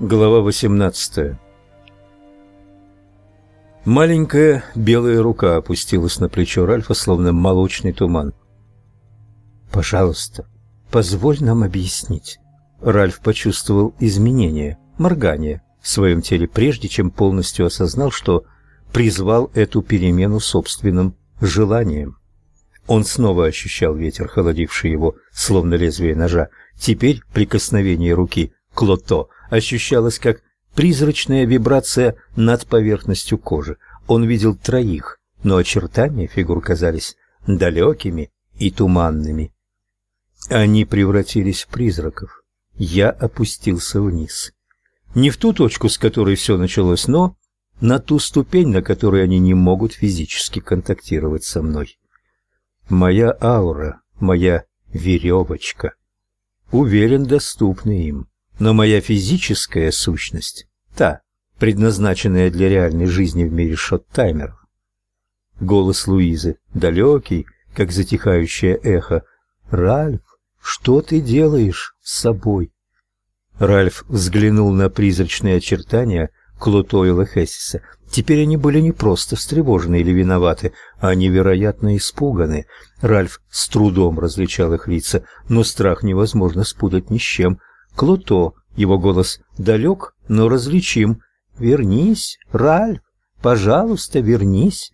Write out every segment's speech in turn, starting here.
Глава 18 Маленькая белая рука опустилась на плечо Ральфа, словно молочный туман. «Пожалуйста, позволь нам объяснить». Ральф почувствовал изменение, моргание в своем теле, прежде чем полностью осознал, что призвал эту перемену собственным желанием. Он снова ощущал ветер, холодивший его, словно лезвие ножа. Теперь прикосновение руки к лото ощущалось как призрачная вибрация над поверхностью кожи. Он видел троих, но очертания фигур казались далекими и туманными. Они превратились в призраков. Я опустился вниз. Не в ту точку, с которой все началось, но на ту ступень, на которой они не могут физически контактировать со мной. Моя аура, моя веревочка. Уверен, доступна им. Но моя физическая сущность, та, предназначенная для реальной жизни в мире шот-таймеров. Голос Луизы, далекий, как затихающее эхо. «Ральф, что ты делаешь с собой?» Ральф взглянул на призрачные очертания Клото и Лехесиса. Теперь они были не просто встревожены или виноваты, а невероятно испуганы. Ральф с трудом различал их лица, но страх невозможно спутать ни с чем. Клото, его голос далек, но различим. «Вернись, Ральф, пожалуйста, вернись».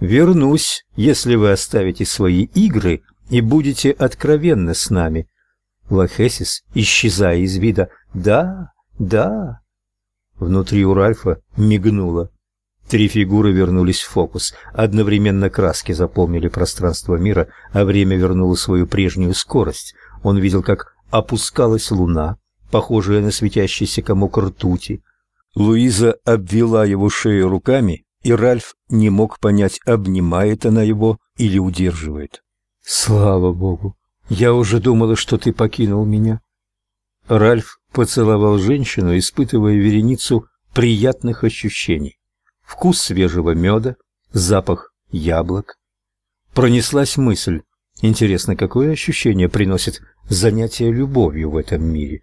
«Вернусь, если вы оставите свои игры и будете откровенны с нами». Лахесис, исчезая из вида, «Да, да, Внутри у Ральфа мигнуло. Три фигуры вернулись в фокус. Одновременно краски заполнили пространство мира, а время вернуло свою прежнюю скорость. Он видел, как опускалась луна, похожая на светящийся комок ртути. Луиза обвела его шею руками, и Ральф не мог понять, обнимает она его или удерживает. «Слава Богу! Я уже думала, что ты покинул меня». Ральф поцеловал женщину, испытывая вереницу приятных ощущений. Вкус свежего меда, запах яблок. Пронеслась мысль. Интересно, какое ощущение приносит занятие любовью в этом мире?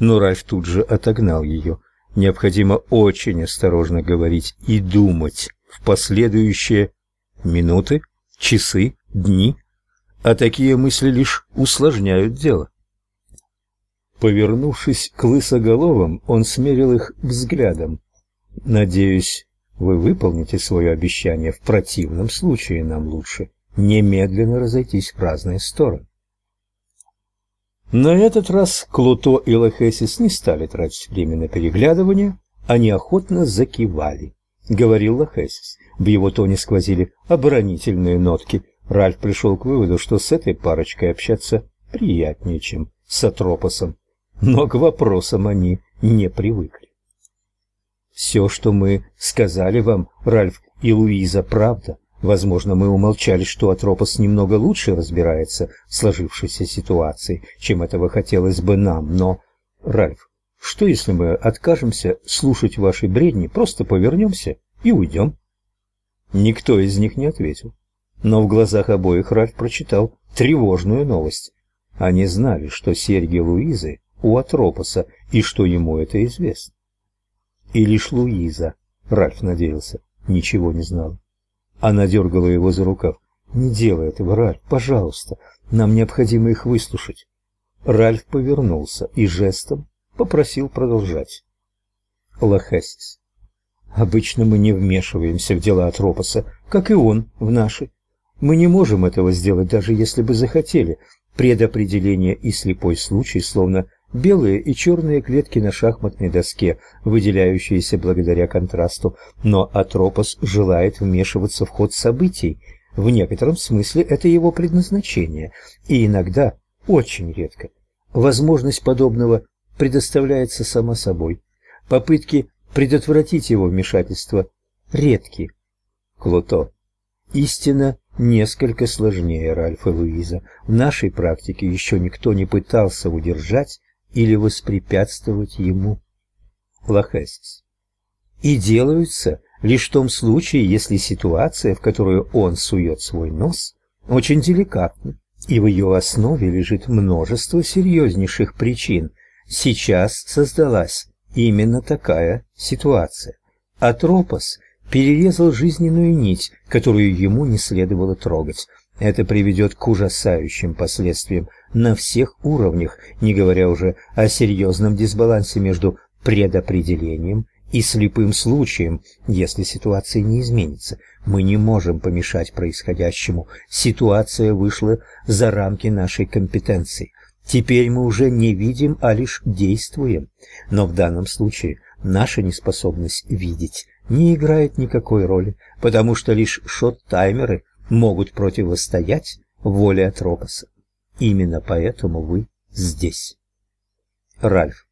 Но Ральф тут же отогнал ее. Необходимо очень осторожно говорить и думать в последующие минуты, часы, дни, а такие мысли лишь усложняют дело. Повернувшись к лысоголовым, он смерил их взглядом. «Надеюсь, вы выполните свое обещание. В противном случае нам лучше немедленно разойтись в разные стороны». На этот раз Клуто и Лохесис не стали тратить время на переглядывание, они охотно закивали. Говорил Лохесис. В его тоне сквозили оборонительные нотки. Ральф пришел к выводу, что с этой парочкой общаться приятнее, чем с Атропосом но к вопросам они не привыкли. Все, что мы сказали вам, Ральф и Луиза, правда. Возможно, мы умолчали, что Атропос немного лучше разбирается в сложившейся ситуации, чем этого хотелось бы нам, но... Ральф, что если мы откажемся слушать ваши бредни, просто повернемся и уйдем?» Никто из них не ответил. Но в глазах обоих Ральф прочитал тревожную новость. Они знали, что серьги Луизы у Атропоса, и что ему это известно. И лишь Луиза, Ральф надеялся, ничего не знала. Она дергала его за рукав. «Не делай этого, Ральф, пожалуйста, нам необходимо их выслушать». Ральф повернулся и жестом попросил продолжать. Лохасис. Обычно мы не вмешиваемся в дела Атропоса, как и он в наши. Мы не можем этого сделать, даже если бы захотели. Предопределение и слепой случай словно белые и черные клетки на шахматной доске, выделяющиеся благодаря контрасту, но Атропос желает вмешиваться в ход событий. В некотором смысле это его предназначение, и иногда, очень редко, возможность подобного предоставляется сама собой. Попытки предотвратить его вмешательство редки. Клото. Истина несколько сложнее Ральфа Луиза. В нашей практике еще никто не пытался удержать или воспрепятствовать ему. Лохасис. И делаются лишь в том случае, если ситуация, в которую он сует свой нос, очень деликатна, и в ее основе лежит множество серьезнейших причин. Сейчас создалась именно такая ситуация. Атропос перерезал жизненную нить, которую ему не следовало трогать. Это приведет к ужасающим последствиям на всех уровнях, не говоря уже о серьезном дисбалансе между предопределением и слепым случаем, если ситуация не изменится. Мы не можем помешать происходящему. Ситуация вышла за рамки нашей компетенции. Теперь мы уже не видим, а лишь действуем. Но в данном случае наша неспособность видеть не играет никакой роли, потому что лишь шот-таймеры могут противостоять воле Атропоса. Именно поэтому вы здесь. Ральф,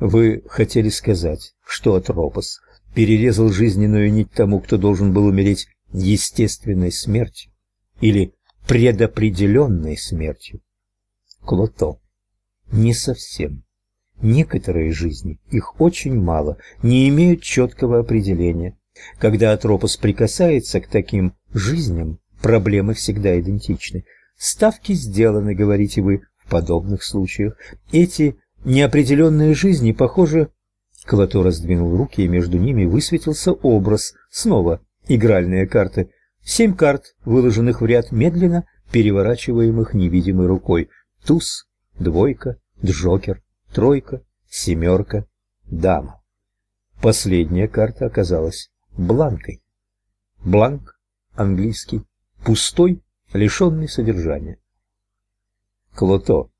вы хотели сказать, что Атропос перерезал жизненную нить тому, кто должен был умереть естественной смертью или предопределенной смертью? Клото. Не совсем. Некоторые жизни, их очень мало, не имеют четкого определения. Когда Атропос прикасается к таким жизням, проблемы всегда идентичны. Ставки сделаны, говорите вы, в подобных случаях. Эти неопределенные жизни, похоже... Клото раздвинул руки, и между ними высветился образ. Снова игральные карты. Семь карт, выложенных в ряд медленно, переворачиваемых невидимой рукой. Туз, двойка, джокер, тройка, семерка, дама. Последняя карта оказалась бланкой. Бланк, английский, пустой, лишенный содержания. Клото.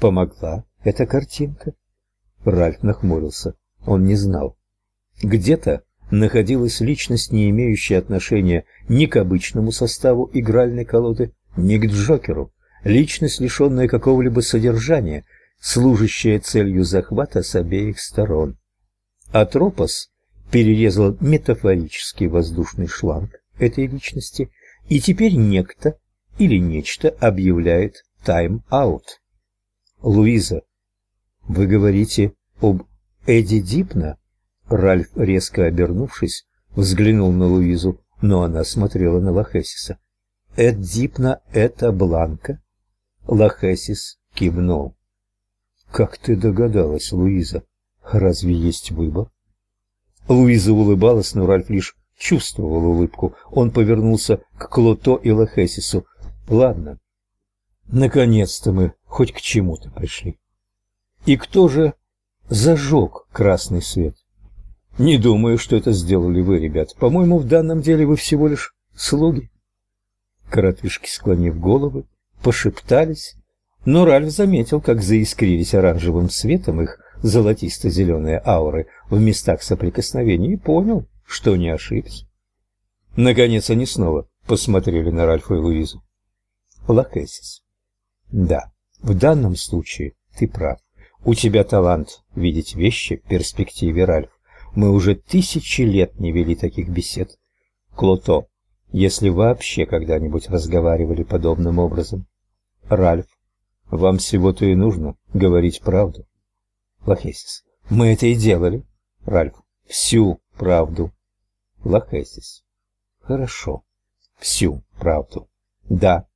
Помогла эта картинка? Ральф нахмурился. Он не знал. Где-то находилась личность, не имеющая отношения ни к обычному составу игральной колоды, ни к Джокеру. Личность, лишенная какого-либо содержания, служащая целью захвата с обеих сторон. Атропос перерезал метафорический воздушный шланг этой личности, и теперь некто или нечто объявляет тайм-аут. Луиза, вы говорите об Эдди Дипна? Ральф, резко обернувшись, взглянул на Луизу, но она смотрела на Лохесиса. Эд Дипна — это Бланка? Лохесис кивнул. Как ты догадалась, Луиза? Разве есть выбор? Луиза улыбалась, но Ральф лишь чувствовал улыбку. Он повернулся к Клото и Лохесису. Ладно. Наконец-то мы хоть к чему-то пришли. И кто же зажег красный свет? Не думаю, что это сделали вы, ребят. По-моему, в данном деле вы всего лишь слуги. Коротышки, склонив головы, пошептались, но Ральф заметил, как заискрились оранжевым светом их золотисто-зеленые ауры в местах соприкосновения и понял, что не ошибся. Наконец они снова посмотрели на Ральфа и Луизу. Лакесис. Да, в данном случае ты прав. У тебя талант видеть вещи в перспективе, Ральф. Мы уже тысячи лет не вели таких бесед. Клото, если вообще когда-нибудь разговаривали подобным образом. Ральф, вам всего-то и нужно говорить правду. Лохесис, мы это и делали. Ральф, всю правду. Лохесис, хорошо, всю правду. Да,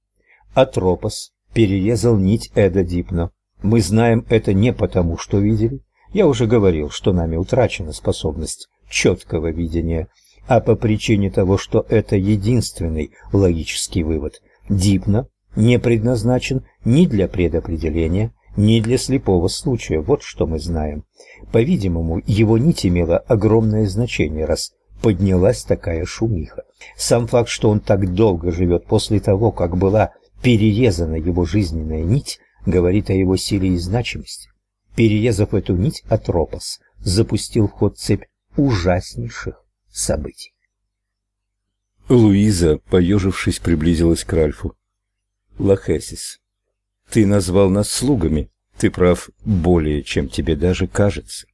Атропос перерезал нить Эда Дипно. Мы знаем это не потому, что видели. Я уже говорил, что нами утрачена способность четкого видения, а по причине того, что это единственный логический вывод. Дипно не предназначен ни для предопределения, ни для слепого случая. Вот что мы знаем. По-видимому, его нить имела огромное значение, раз поднялась такая шумиха. Сам факт, что он так долго живет после того, как была перерезана его жизненная нить, говорит о его силе и значимости. Перерезав эту нить, Атропос запустил в ход цепь ужаснейших событий. Луиза, поежившись, приблизилась к Ральфу. Лохесис, ты назвал нас слугами. Ты прав более, чем тебе даже кажется.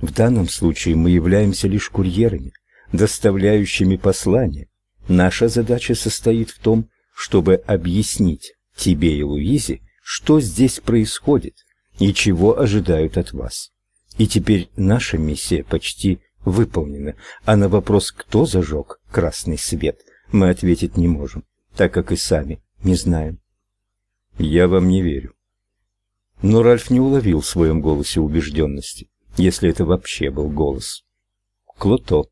В данном случае мы являемся лишь курьерами, доставляющими послания. Наша задача состоит в том, чтобы объяснить тебе и Луизе, что здесь происходит и чего ожидают от вас. И теперь наша миссия почти выполнена, а на вопрос, кто зажег красный свет, мы ответить не можем, так как и сами не знаем. Я вам не верю. Но Ральф не уловил в своем голосе убежденности. если это вообще был голос. Клото.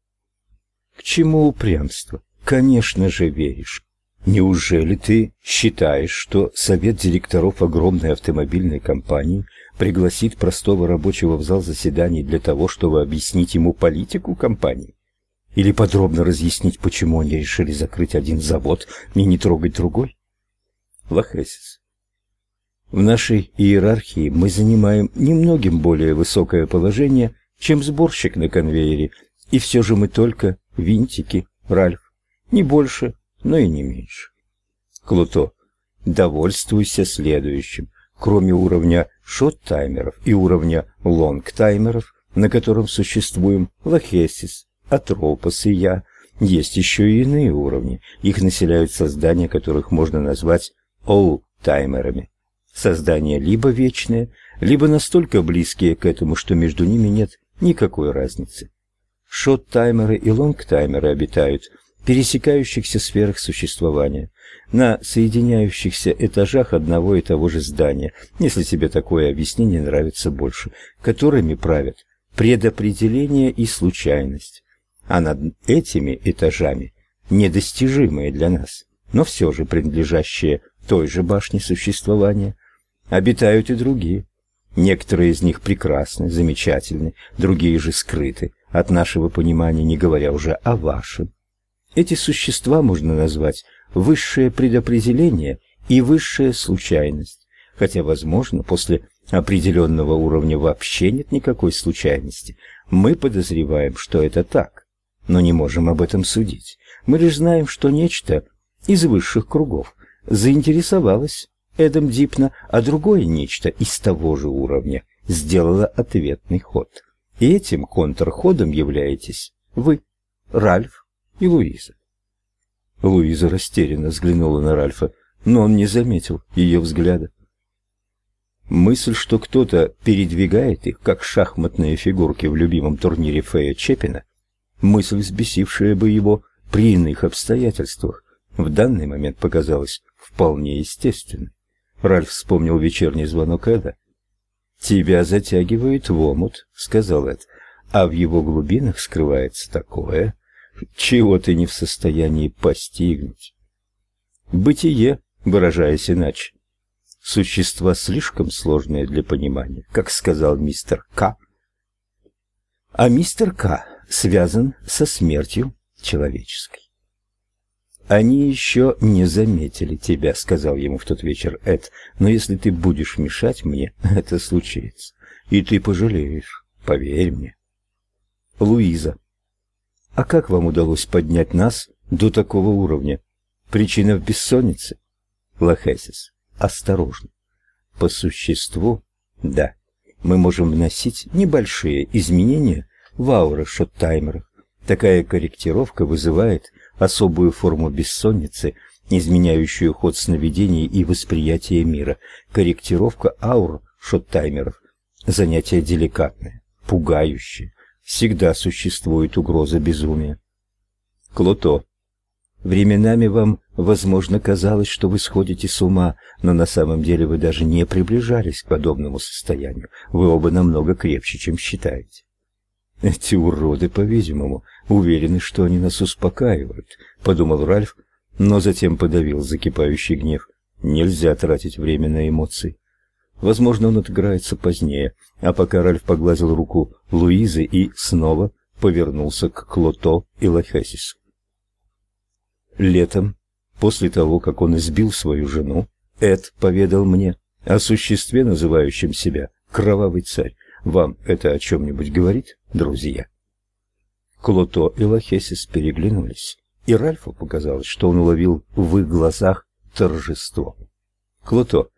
К чему упрямство? Конечно же веришь. Неужели ты считаешь, что совет директоров огромной автомобильной компании пригласит простого рабочего в зал заседаний для того, чтобы объяснить ему политику компании? Или подробно разъяснить, почему они решили закрыть один завод и не трогать другой? Лохесис. В нашей иерархии мы занимаем немногим более высокое положение, чем сборщик на конвейере, и все же мы только винтики, Ральф. Не больше, но и не меньше. Клуто, довольствуйся следующим. Кроме уровня шот-таймеров и уровня лонг-таймеров, на котором существуем Лохесис, Атропос и я, есть еще и иные уровни. Их населяют создания, которых можно назвать оу-таймерами. Создания либо вечные, либо настолько близкие к этому, что между ними нет никакой разницы. Шот-таймеры и лонг-таймеры обитают пересекающихся сферах существования, на соединяющихся этажах одного и того же здания, если тебе такое объяснение нравится больше, которыми правят предопределение и случайность. А над этими этажами, недостижимые для нас, но все же принадлежащие той же башне существования, обитают и другие. Некоторые из них прекрасны, замечательны, другие же скрыты от нашего понимания, не говоря уже о вашем. Эти существа можно назвать высшее предопределение и высшая случайность, хотя, возможно, после определенного уровня вообще нет никакой случайности. Мы подозреваем, что это так, но не можем об этом судить. Мы лишь знаем, что нечто из высших кругов заинтересовалось Эдом Дипна, а другое нечто из того же уровня сделало ответный ход. И этим контрходом являетесь вы, Ральф и Луиза. Луиза растерянно взглянула на Ральфа, но он не заметил ее взгляда. Мысль, что кто-то передвигает их, как шахматные фигурки в любимом турнире Фея Чепина, мысль, взбесившая бы его при иных обстоятельствах, в данный момент показалась вполне естественной. Ральф вспомнил вечерний звонок Эда. «Тебя затягивает в омут», — сказал Эд, — «а в его глубинах скрывается такое, чего ты не в состоянии постигнуть. Бытие, выражаясь иначе, существа слишком сложные для понимания, как сказал мистер К. А мистер К связан со смертью человеческой. «Они еще не заметили тебя», — сказал ему в тот вечер Эд, «но если ты будешь мешать мне, это случится, и ты пожалеешь, поверь мне». Луиза а как вам удалось поднять нас до такого уровня? Причина в бессоннице? Лохесис, осторожно. По существу, да, мы можем вносить небольшие изменения в ауры шот-таймеров. Такая корректировка вызывает особую форму бессонницы, изменяющую ход сновидений и восприятие мира. Корректировка аур шот-таймеров – занятие деликатное, пугающее, всегда существует угроза безумия. Клото. Временами вам, возможно, казалось, что вы сходите с ума, но на самом деле вы даже не приближались к подобному состоянию. Вы оба намного крепче, чем считаете. Эти уроды, по-видимому, уверены, что они нас успокаивают, подумал Ральф, но затем подавил закипающий гнев. Нельзя тратить время на эмоции. Возможно, он отыграется позднее, а пока Ральф погладил руку Луизы и снова повернулся к Клото и Лахесису. Летом, после того, как он избил свою жену, Эд поведал мне о существе, называющем себя Кровавый Царь. Вам это о чем-нибудь говорит, друзья? Клото и Лахесис переглянулись, и Ральфу показалось, что он уловил в их глазах торжество. Клото,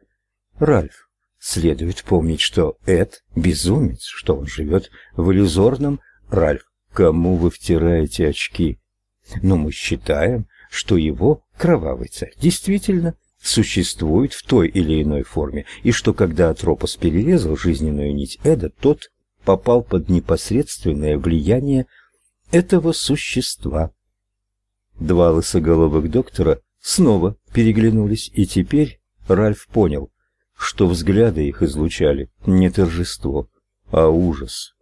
Ральф, Следует помнить, что Эд – безумец, что он живет в иллюзорном Ральф. Кому вы втираете очки? Но мы считаем, что его кровавый царь действительно существует в той или иной форме, и что когда Атропос перерезал жизненную нить Эда, тот попал под непосредственное влияние этого существа. Два лысоголовых доктора снова переглянулись, и теперь Ральф понял – что взгляды их излучали не торжество, а ужас.